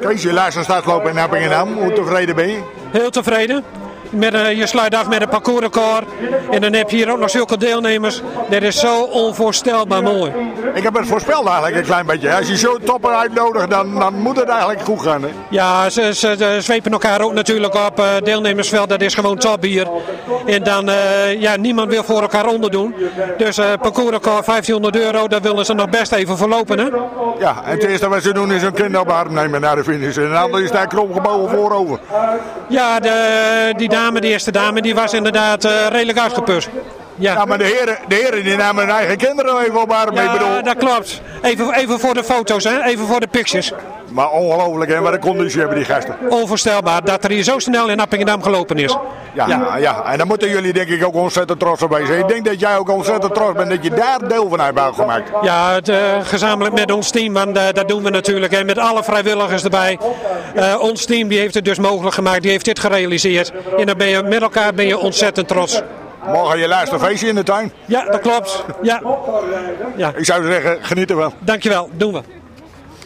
Kees, je laatste startloop in Appingedam. Hoe tevreden ben je? Heel tevreden. Met, een- je sluit af met een parcoursrecord. En dan heb je hier ook nog zulke deelnemers. Dat is zo onvoorstelbaar mooi. Ik heb het voorspeld eigenlijk een klein beetje. Als je zo'n topper uitnodigt, dan, dan moet het eigenlijk goed gaan. Hè? Ja, ze, ze, ze zwepen elkaar ook natuurlijk op. eh, deelnemersveld, dat is gewoon top hier. En dan, eh, ja, niemand wil voor elkaar onderdoen. Dus eh parcoursrecord 1500 euro, daar willen ze nog best even verlopen. Hè? Ja, en het eerste wat ze doen is een kind op arm nemen naar de finish. En dan is daar kromgebogen voorover. Ja, de, die dame, die eerste dame, die was inderdaad eh, redelijk uitgeput. Ja, Ja, maar de heren, de heren die namen hun eigen kinderen even op de arm. mee. Bedoel, ja dat klopt. Even, even voor de foto's, hè? even voor de pictures. Maar ongelooflijk, hè? Wat een conditie hebben die gasten. Onvoorstelbaar dat er hier zo snel in Appingedam gelopen is. Ja, ja. en dan moeten jullie denk ik ook ontzettend trots op wezen. Ik denk dat jij ook ontzettend trots bent dat je daar deel van hebt gemaakt. Ja, het, eh, gezamenlijk met ons team, want eh, dat doen we natuurlijk. En met alle vrijwilligers erbij. Eh, ons team die heeft het dus mogelijk gemaakt, die heeft dit gerealiseerd. En dan ben je met elkaar ben je ontzettend trots. Morgen je laatste feestje in de tuin. Ja, dat klopt. Ja, ja. Ik zou zeggen, geniet ervan. dankjewel. Doen we.